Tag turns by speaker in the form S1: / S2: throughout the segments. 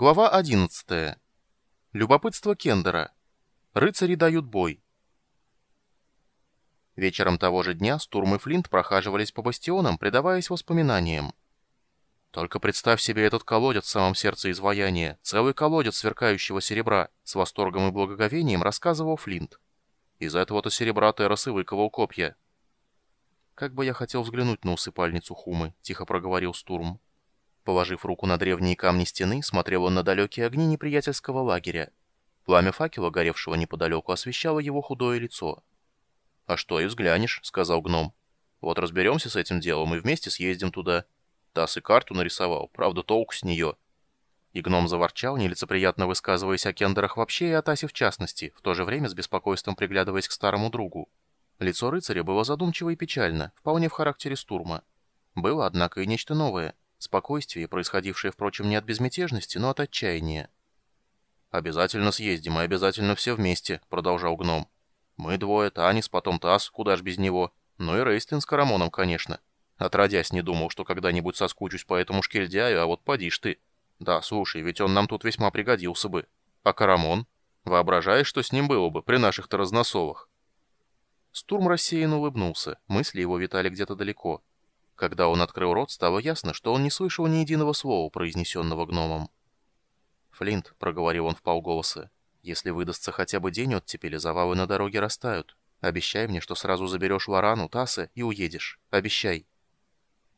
S1: Глава 11. Любопытство Кендера. Рыцари дают бой. Вечером того же дня Стурм и Флинт прохаживались по бастионам, предаваясь воспоминаниям. «Только представь себе этот колодец в самом сердце изваяния, целый колодец сверкающего серебра», с восторгом и благоговением рассказывал Флинт. «Из этого-то серебра Террас и выковал копья». «Как бы я хотел взглянуть на усыпальницу Хумы», — тихо проговорил Стурм. Положив руку на древние камни стены, смотрел он на далекие огни неприятельского лагеря. Пламя факела, горевшего неподалеку, освещало его худое лицо. «А что, и взглянешь», — сказал гном. «Вот разберемся с этим делом и вместе съездим туда». Тасс и карту нарисовал, правда, толк с нее. И гном заворчал, нелицеприятно высказываясь о кендерах вообще и о Тасе в частности, в то же время с беспокойством приглядываясь к старому другу. Лицо рыцаря было задумчиво и печально, вполне в характере стурма. Было, однако, и нечто новое — Спокойствие, происходившее, впрочем, не от безмятежности, но от отчаяния. «Обязательно съездим и обязательно все вместе», — продолжал гном. «Мы двое, Танис, потом Тас, куда ж без него. Ну и Рейстлин с Карамоном, конечно. Отродясь, не думал, что когда-нибудь соскучусь по этому шкельдяю, а вот поди ж ты. Да, слушай, ведь он нам тут весьма пригодился бы. А Карамон? Воображаешь, что с ним было бы при наших-то разносовах?» Стурм рассеянно улыбнулся, мысли его витали где-то далеко. Когда он открыл рот, стало ясно, что он не слышал ни единого слова, произнесенного гномом. «Флинт», — проговорил он в полголоса, — «если выдастся хотя бы день оттепели, завалы на дороге растают. Обещай мне, что сразу заберешь Лорану, Тасса и уедешь. Обещай».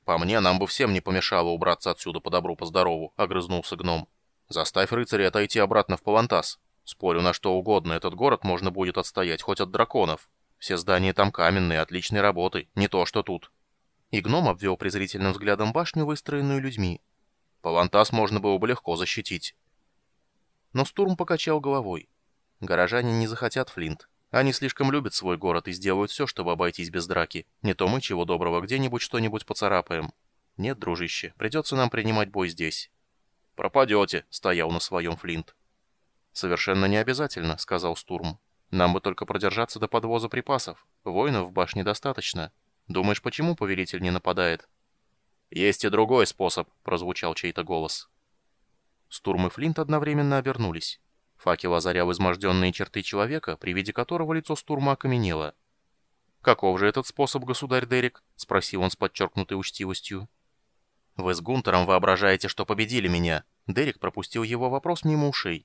S1: «По мне, нам бы всем не помешало убраться отсюда по добру, по здорову», — огрызнулся гном. «Заставь рыцаря отойти обратно в Палантас. Спорю на что угодно, этот город можно будет отстоять хоть от драконов. Все здания там каменные, отличной работы, не то что тут». И гном обвел презрительным взглядом башню, выстроенную людьми. Палантас можно было бы легко защитить. Но Стурм покачал головой. Горожане не захотят Флинт. Они слишком любят свой город и сделают все, чтобы обойтись без драки. Не то мы, чего доброго, где-нибудь что-нибудь поцарапаем. Нет, дружище, придется нам принимать бой здесь. «Пропадете», — стоял на своем Флинт. «Совершенно не обязательно», — сказал Стурм. «Нам бы только продержаться до подвоза припасов. Воинов в башне достаточно. Думаешь, почему повелитель не нападает?» «Есть и другой способ», — прозвучал чей-то голос. Стурм и Флинт одновременно обернулись. Факел озарял изможденные черты человека, при виде которого лицо Стурма окаменело. «Каков же этот способ, государь Дерек?» — спросил он с подчеркнутой учтивостью. «Вы с Гунтером воображаете, что победили меня?» Дерек пропустил его вопрос мимо ушей.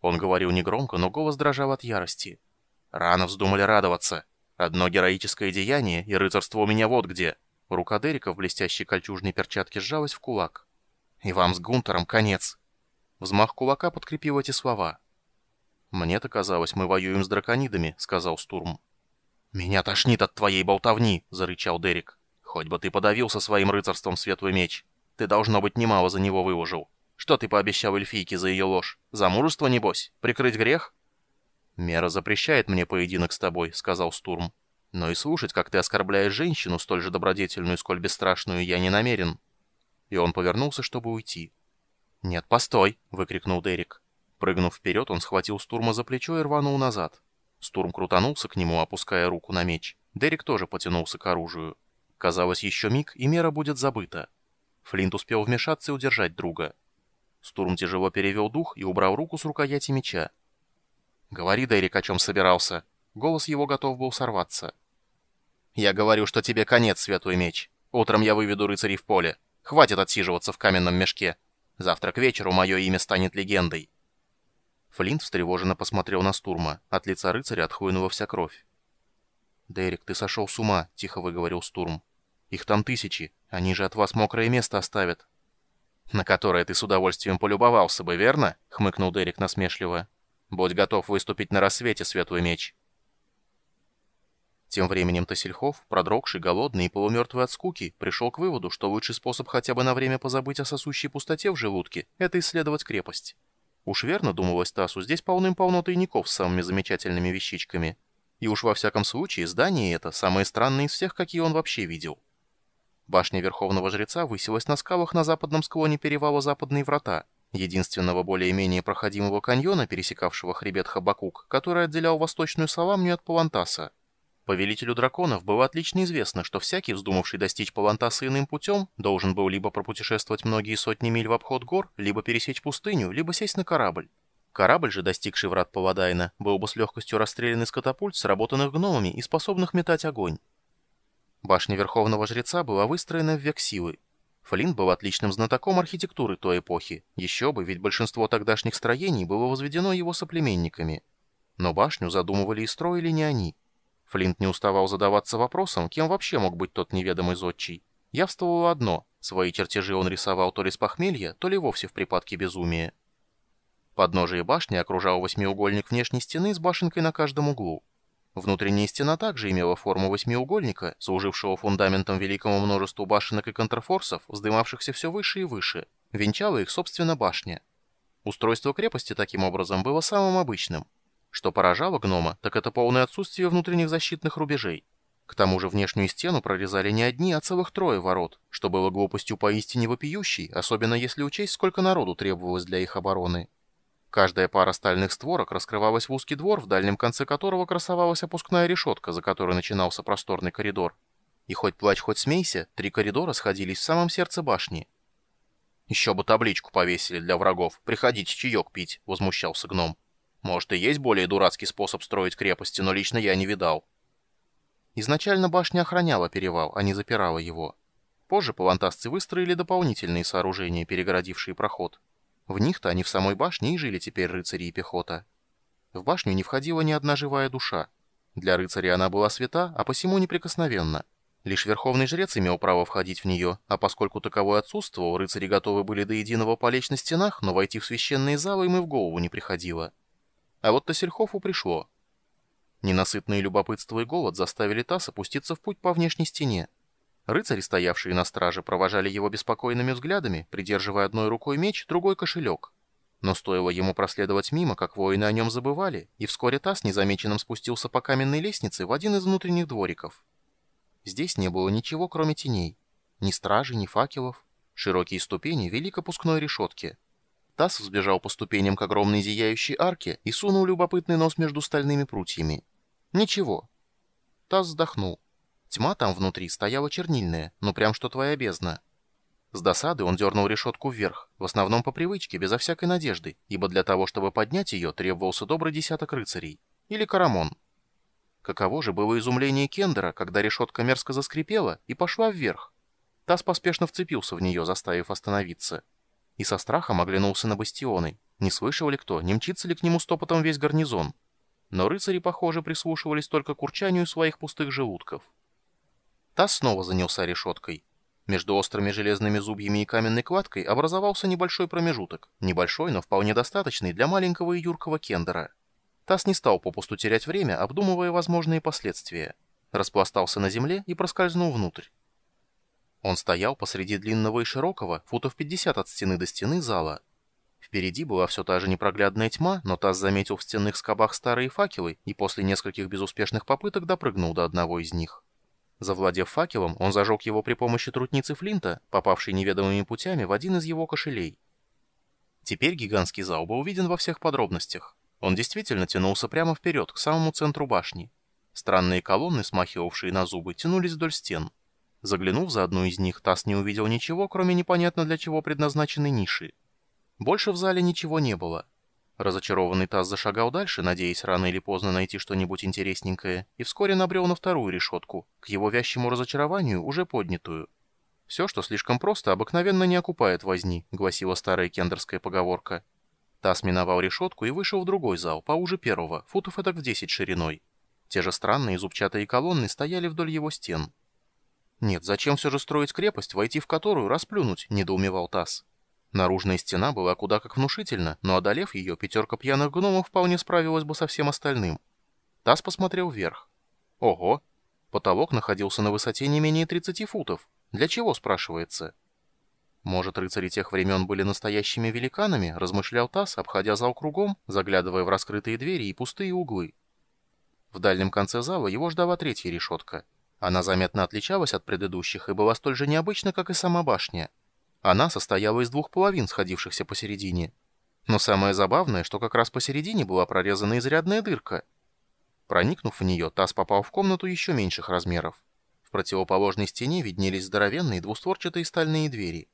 S1: Он говорил негромко, но голос дрожал от ярости. «Рано вздумали радоваться. Одно героическое деяние, и рыцарство у меня вот где. Рука Дерека в блестящей кольчужной перчатке сжалась в кулак. И вам с Гунтером конец. Взмах кулака подкрепил эти слова. «Мне-то казалось, мы воюем с драконидами», — сказал Стурм. «Меня тошнит от твоей болтовни», — зарычал Дерек. «Хоть бы ты подавился своим рыцарством, светлый меч. Ты, должно быть, немало за него выложил. Что ты пообещал эльфийке за ее ложь? За мужество, небось? Прикрыть грех?» «Мера запрещает мне поединок с тобой», — сказал Стурм. «Но и слушать, как ты оскорбляешь женщину, столь же добродетельную, сколь бесстрашную, я не намерен». И он повернулся, чтобы уйти. «Нет, постой!» — выкрикнул Дерек. Прыгнув вперед, он схватил Стурма за плечо и рванул назад. Стурм крутанулся к нему, опуская руку на меч. Дерек тоже потянулся к оружию. Казалось, еще миг, и мера будет забыта. Флинт успел вмешаться и удержать друга. Стурм тяжело перевел дух и убрал руку с рукояти меча. «Говори, Дерек, о чем собирался». Голос его готов был сорваться. «Я говорю, что тебе конец, Светлый Меч. Утром я выведу рыцарей в поле. Хватит отсиживаться в каменном мешке. Завтра к вечеру мое имя станет легендой». Флинт встревоженно посмотрел на Стурма. От лица рыцаря отхлынула вся кровь. «Дерек, ты сошел с ума», — тихо выговорил Стурм. «Их там тысячи. Они же от вас мокрое место оставят». «На которое ты с удовольствием полюбовался бы, верно?» — хмыкнул Дерек насмешливо. Будь готов выступить на рассвете, Светлый Меч. Тем временем Тасельхов, продрогший, голодный и полумертвый от скуки, пришел к выводу, что лучший способ хотя бы на время позабыть о сосущей пустоте в желудке — это исследовать крепость. Уж верно, думалось Тасу, здесь полным-полно тайников с самыми замечательными вещичками. И уж во всяком случае, здание это самое странное из всех, какие он вообще видел. Башня Верховного Жреца высилась на скалах на западном склоне перевала Западные Врата — единственного более-менее проходимого каньона, пересекавшего хребет Хабакук, который отделял восточную Саламнию от Палантаса. Повелителю драконов было отлично известно, что всякий, вздумавший достичь Палантаса иным путем, должен был либо пропутешествовать многие сотни миль в обход гор, либо пересечь пустыню, либо сесть на корабль. Корабль же, достигший врат Паладайна, был бы с легкостью расстрелян из катапульт, сработанных гномами и способных метать огонь. Башня Верховного Жреца была выстроена в век силы. Флинт был отличным знатоком архитектуры той эпохи. Еще бы, ведь большинство тогдашних строений было возведено его соплеменниками. Но башню задумывали и строили не они. Флинт не уставал задаваться вопросом, кем вообще мог быть тот неведомый зодчий. Явствовало одно — свои чертежи он рисовал то ли с похмелья, то ли вовсе в припадке безумия. Подножие башни окружал восьмиугольник внешней стены с башенкой на каждом углу. Внутренняя стена также имела форму восьмиугольника, служившего фундаментом великому множеству башенок и контрфорсов, вздымавшихся все выше и выше. Венчала их, собственно, башня. Устройство крепости таким образом было самым обычным. Что поражало гнома, так это полное отсутствие внутренних защитных рубежей. К тому же внешнюю стену прорезали не одни, а целых трое ворот, что было глупостью поистине вопиющей, особенно если учесть, сколько народу требовалось для их обороны. Каждая пара стальных створок раскрывалась в узкий двор, в дальнем конце которого красовалась опускная решетка, за которой начинался просторный коридор. И хоть плачь, хоть смейся, три коридора сходились в самом сердце башни. «Еще бы табличку повесили для врагов. Приходите чаек пить», — возмущался гном. Может, и есть более дурацкий способ строить крепости, но лично я не видал. Изначально башня охраняла перевал, а не запирала его. Позже палантасцы выстроили дополнительные сооружения, перегородившие проход. В них-то они в самой башне и жили теперь рыцари и пехота. В башню не входила ни одна живая душа. Для рыцаря она была свята, а посему неприкосновенна. Лишь верховный жрец имел право входить в нее, а поскольку таковой отсутствовал, рыцари готовы были до единого полечь на стенах, но войти в священные залы им и в голову не приходило. А вот Тассельхофу пришло. Ненасытное любопытство и голод заставили Тасс опуститься в путь по внешней стене. Рыцари, стоявшие на страже, провожали его беспокойными взглядами, придерживая одной рукой меч, другой кошелек. Но стоило ему проследовать мимо, как воины о нем забывали, и вскоре Тасс незамеченным спустился по каменной лестнице в один из внутренних двориков. Здесь не было ничего, кроме теней. Ни стражи, ни факелов. Широкие ступени вели к опускной решетке. Тасс взбежал по ступеням к огромной зияющей арке и сунул любопытный нос между стальными прутьями. Ничего. Тасс вздохнул. Тьма там внутри стояла чернильная, ну прям что твоя бездна. С досады он дернул решетку вверх, в основном по привычке, безо всякой надежды, ибо для того, чтобы поднять ее, требовался добрый десяток рыцарей. Или карамон. Каково же было изумление Кендера, когда решетка мерзко заскрипела и пошла вверх. Тасс поспешно вцепился в нее, заставив остановиться и со страхом оглянулся на бастионы. Не слышал ли кто, не мчится ли к нему стопотом весь гарнизон? Но рыцари, похоже, прислушивались только к урчанию своих пустых желудков. Тасс снова занялся решеткой. Между острыми железными зубьями и каменной кладкой образовался небольшой промежуток. Небольшой, но вполне достаточный для маленького и юркого кендера. Тасс не стал попусту терять время, обдумывая возможные последствия. Распластался на земле и проскользнул внутрь. Он стоял посреди длинного и широкого, футов 50 от стены до стены зала. Впереди была все та же непроглядная тьма, но Тасс заметил в стенных скобах старые факелы и после нескольких безуспешных попыток допрыгнул до одного из них. Завладев факелом, он зажег его при помощи трутницы Флинта, попавшей неведомыми путями в один из его кошелей. Теперь гигантский зал был виден во всех подробностях. Он действительно тянулся прямо вперед, к самому центру башни. Странные колонны, смахивавшие на зубы, тянулись вдоль стен. Заглянув за одну из них, Тасс не увидел ничего, кроме непонятно для чего предназначенной ниши. Больше в зале ничего не было. Разочарованный Тасс зашагал дальше, надеясь рано или поздно найти что-нибудь интересненькое, и вскоре набрел на вторую решетку, к его вящему разочарованию, уже поднятую. «Все, что слишком просто, обыкновенно не окупает возни», — гласила старая кендерская поговорка. Тасс миновал решетку и вышел в другой зал, поуже первого, футов этак в десять шириной. Те же странные зубчатые колонны стояли вдоль его стен. «Нет, зачем все же строить крепость, войти в которую, расплюнуть?» — недоумевал Тасс. Наружная стена была куда как внушительна, но одолев ее, пятерка пьяных гномов вполне справилась бы со всем остальным. Тасс посмотрел вверх. Ого! Потолок находился на высоте не менее 30 футов. Для чего, спрашивается? Может, рыцари тех времен были настоящими великанами, размышлял Тасс, обходя зал кругом, заглядывая в раскрытые двери и пустые углы. В дальнем конце зала его ждала третья решетка — она заметно отличалась от предыдущих и была столь же необычна, как и сама башня. Она состояла из двух половин, сходившихся посередине. Но самое забавное, что как раз посередине была прорезана изрядная дырка. Проникнув в нее, Тасс попал в комнату еще меньших размеров. В противоположной стене виднелись здоровенные двустворчатые стальные двери.